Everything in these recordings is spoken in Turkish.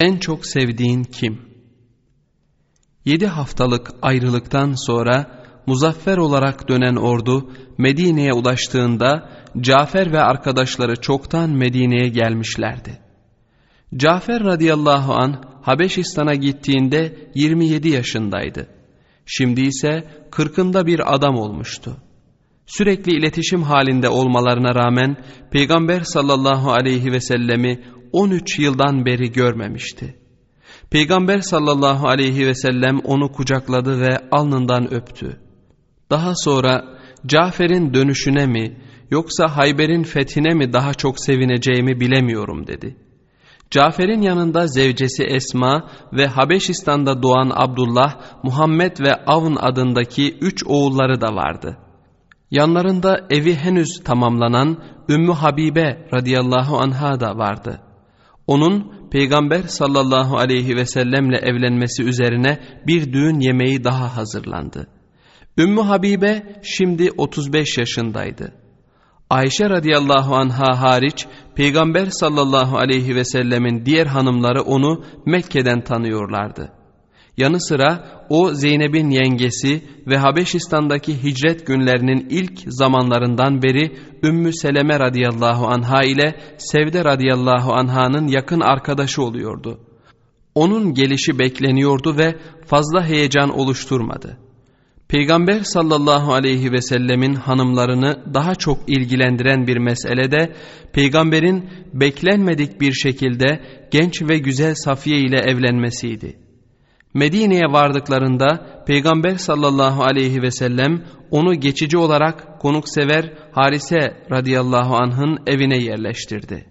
En çok sevdiğin kim? Yedi haftalık ayrılıktan sonra muzaffer olarak dönen ordu Medine'ye ulaştığında Cafer ve arkadaşları çoktan Medine'ye gelmişlerdi. Cafer radıyallahu an Habeşistan'a gittiğinde 27 yaşındaydı. Şimdi ise kırkında bir adam olmuştu. Sürekli iletişim halinde olmalarına rağmen Peygamber sallallahu aleyhi ve sellemi 13 yıldan beri görmemişti. Peygamber sallallahu aleyhi ve sellem onu kucakladı ve alnından öptü. Daha sonra Cafer'in dönüşüne mi yoksa Hayber'in fethine mi daha çok sevineceğimi bilemiyorum dedi. Cafer'in yanında zevcesi Esma ve Habeşistan'da doğan Abdullah, Muhammed ve Avn adındaki üç oğulları da vardı. Yanlarında evi henüz tamamlanan Ümmü Habibe radıyallahu anha da vardı. Onun Peygamber sallallahu aleyhi ve sellemle evlenmesi üzerine bir düğün yemeği daha hazırlandı. Ümmü Habibe şimdi 35 yaşındaydı. Ayşe radıyallahu anha hariç Peygamber sallallahu aleyhi ve sellemin diğer hanımları onu Mekke'den tanıyorlardı. Yanı sıra o Zeynep'in yengesi ve Habeşistan'daki hicret günlerinin ilk zamanlarından beri Ümmü Seleme radıyallahu anha ile Sevde radıyallahu anha'nın yakın arkadaşı oluyordu. Onun gelişi bekleniyordu ve fazla heyecan oluşturmadı. Peygamber sallallahu aleyhi ve sellemin hanımlarını daha çok ilgilendiren bir meselede peygamberin beklenmedik bir şekilde genç ve güzel Safiye ile evlenmesiydi. Medine'ye vardıklarında Peygamber sallallahu aleyhi ve sellem onu geçici olarak konuksever Harise radıyallahu anh'ın evine yerleştirdi.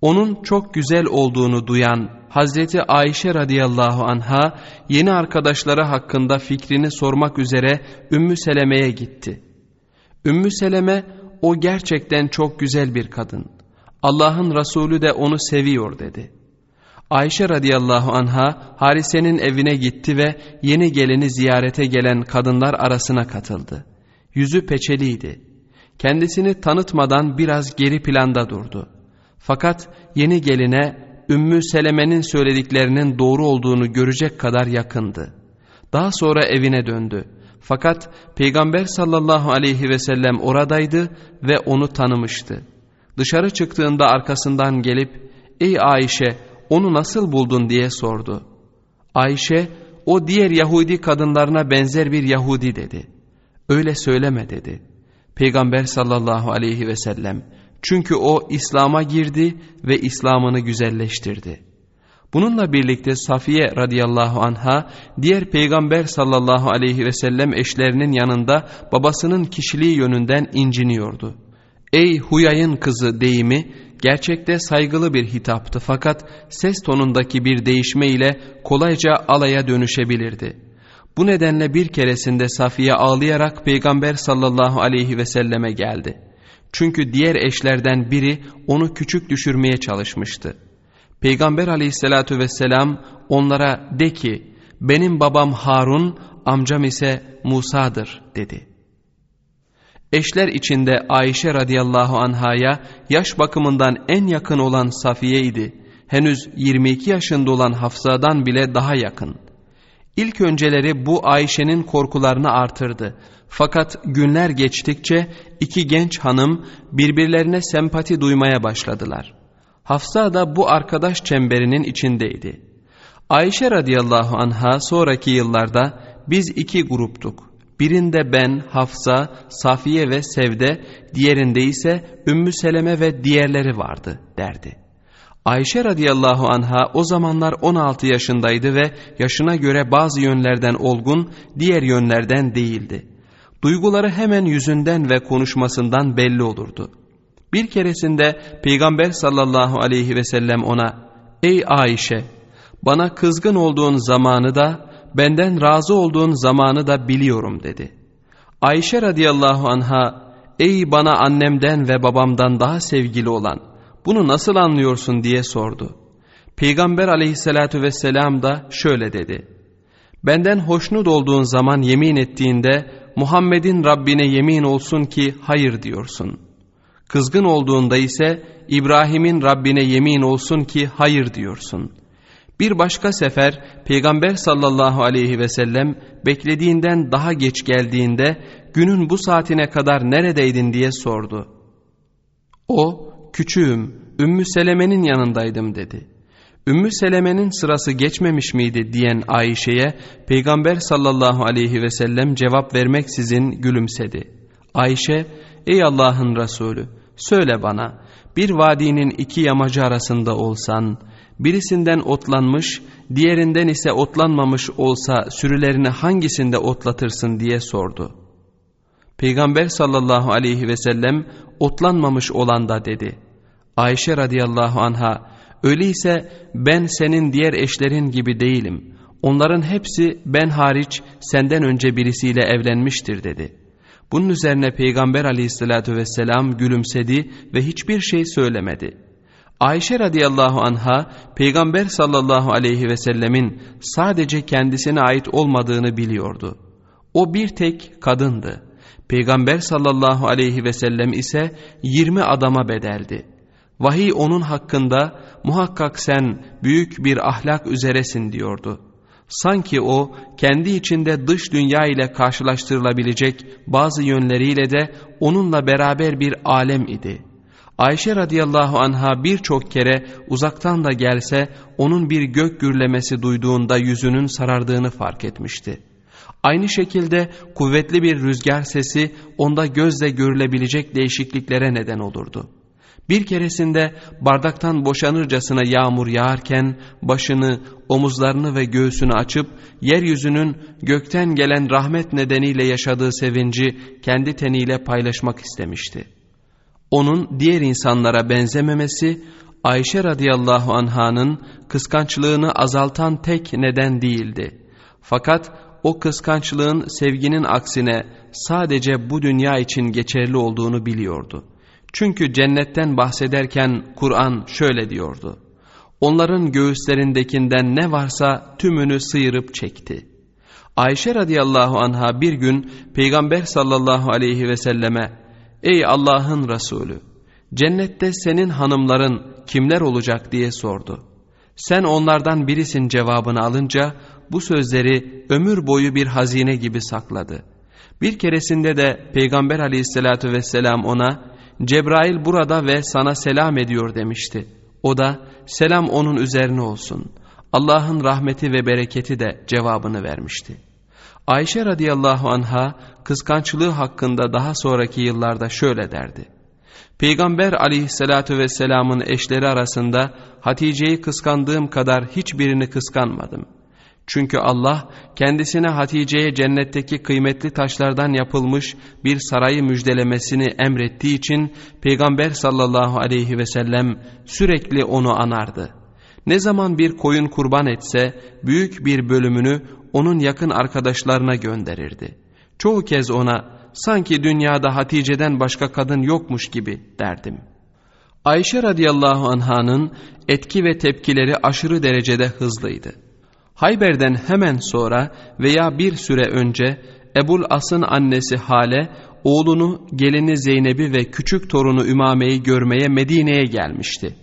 Onun çok güzel olduğunu duyan Hazreti Ayşe radıyallahu anha yeni arkadaşları hakkında fikrini sormak üzere Ümmü Seleme'ye gitti. Ümmü Seleme o gerçekten çok güzel bir kadın. Allah'ın Resulü de onu seviyor dedi. Ayşe radıyallahu anha Harise'nin evine gitti ve yeni geleni ziyarete gelen kadınlar arasına katıldı. Yüzü peçeliydi. Kendisini tanıtmadan biraz geri planda durdu. Fakat yeni geline Ümmü Seleme'nin söylediklerinin doğru olduğunu görecek kadar yakındı. Daha sonra evine döndü. Fakat Peygamber sallallahu aleyhi ve sellem oradaydı ve onu tanımıştı. Dışarı çıktığında arkasından gelip ''Ey Ayşe onu nasıl buldun?'' diye sordu. Ayşe o diğer Yahudi kadınlarına benzer bir Yahudi dedi. Öyle söyleme dedi. Peygamber sallallahu aleyhi ve sellem çünkü o İslam'a girdi ve İslam'ını güzelleştirdi. Bununla birlikte Safiye radıyallahu anha diğer peygamber sallallahu aleyhi ve sellem eşlerinin yanında babasının kişiliği yönünden inciniyordu. Ey Huyay'ın kızı deyimi gerçekte saygılı bir hitaptı fakat ses tonundaki bir değişme ile kolayca alaya dönüşebilirdi. Bu nedenle bir keresinde Safiye ağlayarak peygamber sallallahu aleyhi ve selleme geldi. Çünkü diğer eşlerden biri onu küçük düşürmeye çalışmıştı. Peygamber aleyhissalatü vesselam onlara de ki benim babam Harun amcam ise Musa'dır dedi. Eşler içinde Ayşe radıyallahu anhaya yaş bakımından en yakın olan Safiye idi. Henüz 22 yaşında olan Hafsa'dan bile daha yakın. İlk önceleri bu Ayşe'nin korkularını artırdı. Fakat günler geçtikçe iki genç hanım birbirlerine sempati duymaya başladılar. Hafsa da bu arkadaş çemberinin içindeydi. Ayşe radıyallahu anha sonraki yıllarda biz iki gruptuk. Birinde ben, Hafsa, Safiye ve Sevde, diğerinde ise Ümmü Seleme ve diğerleri vardı derdi. Ayşe radıyallahu anha o zamanlar 16 yaşındaydı ve yaşına göre bazı yönlerden olgun, diğer yönlerden değildi. Duyguları hemen yüzünden ve konuşmasından belli olurdu. Bir keresinde Peygamber sallallahu aleyhi ve sellem ona ''Ey Ayşe bana kızgın olduğun zamanı da benden razı olduğun zamanı da biliyorum.'' dedi. Ayşe radıyallahu anha ''Ey bana annemden ve babamdan daha sevgili olan bunu nasıl anlıyorsun?'' diye sordu. Peygamber aleyhissalatü vesselam da şöyle dedi. Benden hoşnut olduğun zaman yemin ettiğinde Muhammed'in Rabbine yemin olsun ki hayır diyorsun. Kızgın olduğunda ise İbrahim'in Rabbine yemin olsun ki hayır diyorsun. Bir başka sefer Peygamber sallallahu aleyhi ve sellem beklediğinden daha geç geldiğinde günün bu saatine kadar neredeydin diye sordu. O küçüğüm Ümmü Seleme'nin yanındaydım dedi. Ümmü Seleme'nin sırası geçmemiş miydi diyen Ayşe'ye Peygamber sallallahu aleyhi ve sellem cevap vermeksizin gülümsedi. Ayşe ey Allah'ın Resulü söyle bana bir vadinin iki yamacı arasında olsan birisinden otlanmış diğerinden ise otlanmamış olsa sürülerini hangisinde otlatırsın diye sordu. Peygamber sallallahu aleyhi ve sellem otlanmamış olan da dedi. Ayşe radıyallahu anha öyleyse ben senin diğer eşlerin gibi değilim. Onların hepsi ben hariç senden önce birisiyle evlenmiştir dedi. Bunun üzerine Peygamber aleyhissalatü vesselam gülümsedi ve hiçbir şey söylemedi. Ayşe radıyallahu anha Peygamber sallallahu aleyhi ve sellemin sadece kendisine ait olmadığını biliyordu. O bir tek kadındı. Peygamber sallallahu aleyhi ve sellem ise 20 adama bedeldi. Vahiy onun hakkında muhakkak sen büyük bir ahlak üzeresin diyordu. Sanki o kendi içinde dış dünya ile karşılaştırılabilecek bazı yönleriyle de onunla beraber bir alem idi. Ayşe radıyallahu anha birçok kere uzaktan da gelse onun bir gök gürlemesi duyduğunda yüzünün sarardığını fark etmişti. Aynı şekilde kuvvetli bir rüzgar sesi onda gözle görülebilecek değişikliklere neden olurdu. Bir keresinde bardaktan boşanırcasına yağmur yağarken başını, omuzlarını ve göğsünü açıp yeryüzünün gökten gelen rahmet nedeniyle yaşadığı sevinci kendi teniyle paylaşmak istemişti. Onun diğer insanlara benzememesi Ayşe radıyallahu anhanın kıskançlığını azaltan tek neden değildi. Fakat o kıskançlığın sevginin aksine sadece bu dünya için geçerli olduğunu biliyordu. Çünkü cennetten bahsederken Kur'an şöyle diyordu. Onların göğüslerindekinden ne varsa tümünü sıyırıp çekti. Ayşe radıyallahu anha bir gün Peygamber sallallahu aleyhi ve selleme Ey Allah'ın Resulü cennette senin hanımların kimler olacak diye sordu. Sen onlardan birisin cevabını alınca bu sözleri ömür boyu bir hazine gibi sakladı. Bir keresinde de Peygamber aleyhissalatü vesselam ona Cebrail burada ve sana selam ediyor demişti. O da selam onun üzerine olsun. Allah'ın rahmeti ve bereketi de cevabını vermişti. Ayşe radıyallahu anha kıskançlığı hakkında daha sonraki yıllarda şöyle derdi. Peygamber aleyhissalatü vesselamın eşleri arasında Hatice'yi kıskandığım kadar hiçbirini kıskanmadım. Çünkü Allah kendisine Hatice'ye cennetteki kıymetli taşlardan yapılmış bir sarayı müjdelemesini emrettiği için Peygamber sallallahu aleyhi ve sellem sürekli onu anardı. Ne zaman bir koyun kurban etse büyük bir bölümünü onun yakın arkadaşlarına gönderirdi. Çoğu kez ona sanki dünyada Hatice'den başka kadın yokmuş gibi derdim. Ayşe radıyallahu anhanın etki ve tepkileri aşırı derecede hızlıydı. Hayber'den hemen sonra veya bir süre önce Ebul As'ın annesi Hale oğlunu, gelini Zeynep'i ve küçük torunu Ümame'yi görmeye Medine'ye gelmişti.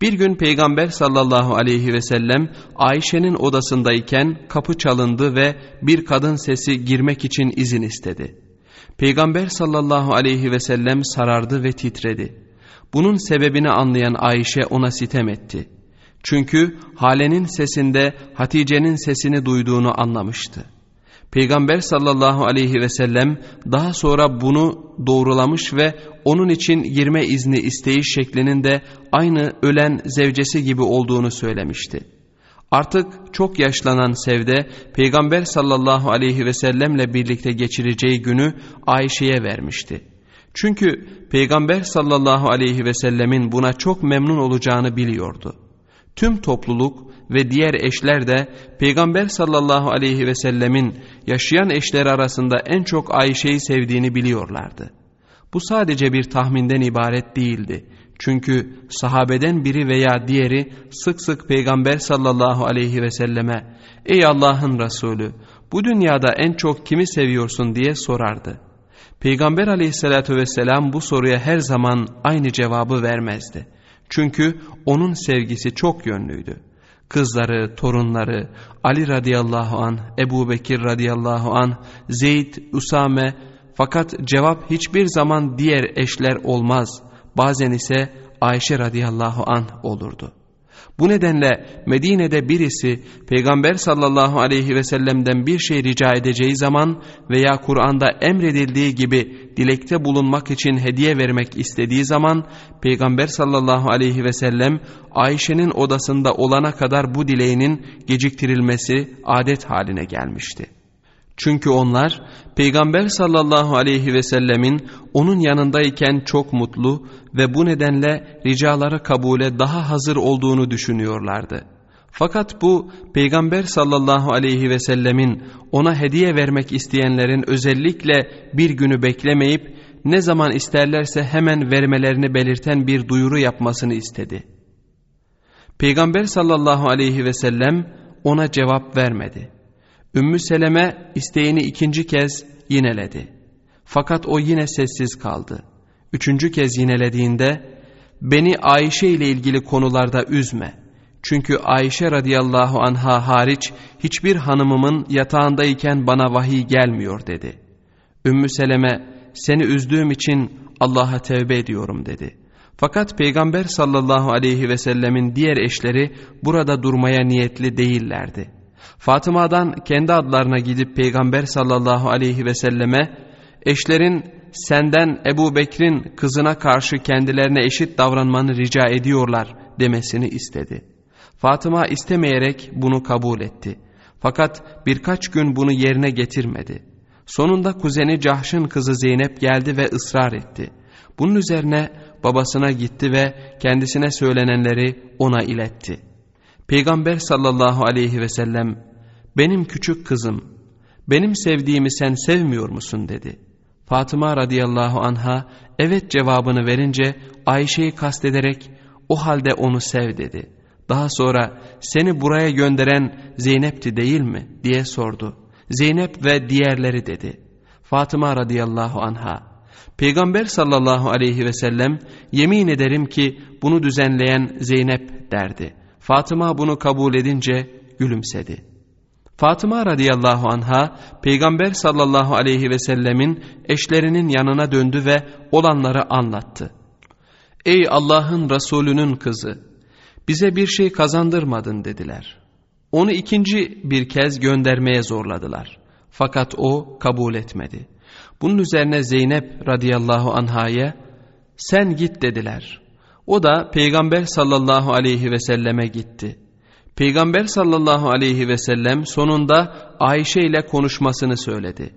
Bir gün Peygamber sallallahu aleyhi ve sellem Ayşe'nin odasındayken kapı çalındı ve bir kadın sesi girmek için izin istedi. Peygamber sallallahu aleyhi ve sellem sarardı ve titredi. Bunun sebebini anlayan Ayşe ona sitem etti. Çünkü Hale'nin sesinde Hatice'nin sesini duyduğunu anlamıştı. Peygamber sallallahu aleyhi ve sellem daha sonra bunu doğrulamış ve onun için girme izni isteyiş şeklinin de aynı ölen zevcesi gibi olduğunu söylemişti. Artık çok yaşlanan Sevde Peygamber sallallahu aleyhi ve sellemle birlikte geçireceği günü Ayşe'ye vermişti. Çünkü Peygamber sallallahu aleyhi ve sellemin buna çok memnun olacağını biliyordu. Tüm topluluk ve diğer eşler de Peygamber sallallahu aleyhi ve sellemin yaşayan eşleri arasında en çok Ayşe'yi sevdiğini biliyorlardı. Bu sadece bir tahminden ibaret değildi. Çünkü sahabeden biri veya diğeri sık sık Peygamber sallallahu aleyhi ve selleme ''Ey Allah'ın Resulü bu dünyada en çok kimi seviyorsun?'' diye sorardı. Peygamber aleyhissalatü vesselam bu soruya her zaman aynı cevabı vermezdi. Çünkü onun sevgisi çok yönlüydü. Kızları, torunları, Ali radıyallahu an, Ebu Bekir radıyallahu an, Zeyd, Usame fakat cevap hiçbir zaman diğer eşler olmaz. Bazen ise Ayşe radıyallahu an olurdu. Bu nedenle Medine'de birisi Peygamber sallallahu aleyhi ve sellem'den bir şey rica edeceği zaman veya Kur'an'da emredildiği gibi dilekte bulunmak için hediye vermek istediği zaman Peygamber sallallahu aleyhi ve sellem Ayşe'nin odasında olana kadar bu dileğinin geciktirilmesi adet haline gelmişti. Çünkü onlar Peygamber sallallahu aleyhi ve sellemin onun yanındayken çok mutlu ve bu nedenle ricaları kabule daha hazır olduğunu düşünüyorlardı. Fakat bu Peygamber sallallahu aleyhi ve sellemin ona hediye vermek isteyenlerin özellikle bir günü beklemeyip ne zaman isterlerse hemen vermelerini belirten bir duyuru yapmasını istedi. Peygamber sallallahu aleyhi ve sellem ona cevap vermedi. Ümmü Seleme isteğini ikinci kez yineledi. Fakat o yine sessiz kaldı. Üçüncü kez yinelediğinde beni Ayşe ile ilgili konularda üzme. Çünkü Ayşe radıyallahu anha hariç hiçbir hanımımın yatağındayken bana vahiy gelmiyor dedi. Ümmü Seleme seni üzdüğüm için Allah'a tevbe ediyorum dedi. Fakat Peygamber sallallahu aleyhi ve sellemin diğer eşleri burada durmaya niyetli değillerdi. Fatıma'dan kendi adlarına gidip Peygamber sallallahu aleyhi ve selleme eşlerin senden Ebu Bekir'in kızına karşı kendilerine eşit davranmanı rica ediyorlar demesini istedi. Fatıma istemeyerek bunu kabul etti. Fakat birkaç gün bunu yerine getirmedi. Sonunda kuzeni Cahş'ın kızı Zeynep geldi ve ısrar etti. Bunun üzerine babasına gitti ve kendisine söylenenleri ona iletti. Peygamber sallallahu aleyhi ve sellem benim küçük kızım benim sevdiğimi sen sevmiyor musun dedi. Fatıma radıyallahu anha evet cevabını verince Ayşe'yi kastederek o halde onu sev dedi. Daha sonra seni buraya gönderen Zeynep'ti değil mi diye sordu. Zeynep ve diğerleri dedi. Fatıma radıyallahu anha Peygamber sallallahu aleyhi ve sellem yemin ederim ki bunu düzenleyen Zeynep derdi. Fatıma bunu kabul edince gülümsedi. Fatıma radıyallahu anha Peygamber sallallahu aleyhi ve sellemin eşlerinin yanına döndü ve olanları anlattı. Ey Allah'ın Resulünün kızı bize bir şey kazandırmadın dediler. Onu ikinci bir kez göndermeye zorladılar. Fakat o kabul etmedi. Bunun üzerine Zeynep radıyallahu anhaya sen git dediler. O da Peygamber sallallahu aleyhi ve selleme gitti. Peygamber sallallahu aleyhi ve sellem sonunda Ayşe ile konuşmasını söyledi.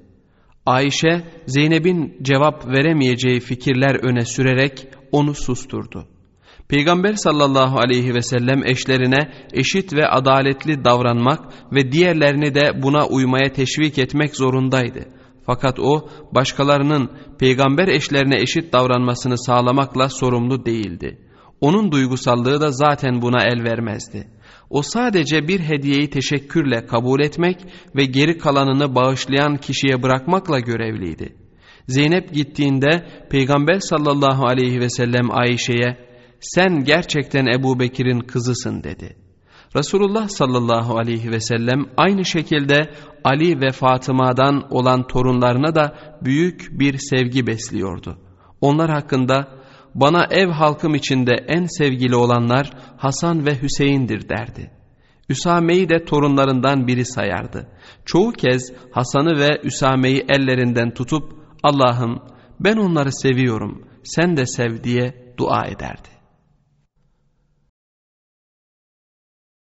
Ayşe Zeynep'in cevap veremeyeceği fikirler öne sürerek onu susturdu. Peygamber sallallahu aleyhi ve sellem eşlerine eşit ve adaletli davranmak ve diğerlerini de buna uymaya teşvik etmek zorundaydı. Fakat o başkalarının peygamber eşlerine eşit davranmasını sağlamakla sorumlu değildi. Onun duygusallığı da zaten buna el vermezdi. O sadece bir hediyeyi teşekkürle kabul etmek ve geri kalanını bağışlayan kişiye bırakmakla görevliydi. Zeynep gittiğinde Peygamber sallallahu aleyhi ve sellem Ayşe'ye sen gerçekten Ebu Bekir'in kızısın dedi. Resulullah sallallahu aleyhi ve sellem aynı şekilde Ali ve Fatıma'dan olan torunlarına da büyük bir sevgi besliyordu. Onlar hakkında bana ev halkım içinde en sevgili olanlar Hasan ve Hüseyin'dir derdi. Üsame'yi de torunlarından biri sayardı. Çoğu kez Hasan'ı ve Üsame'yi ellerinden tutup Allah'ım ben onları seviyorum sen de sev diye dua ederdi.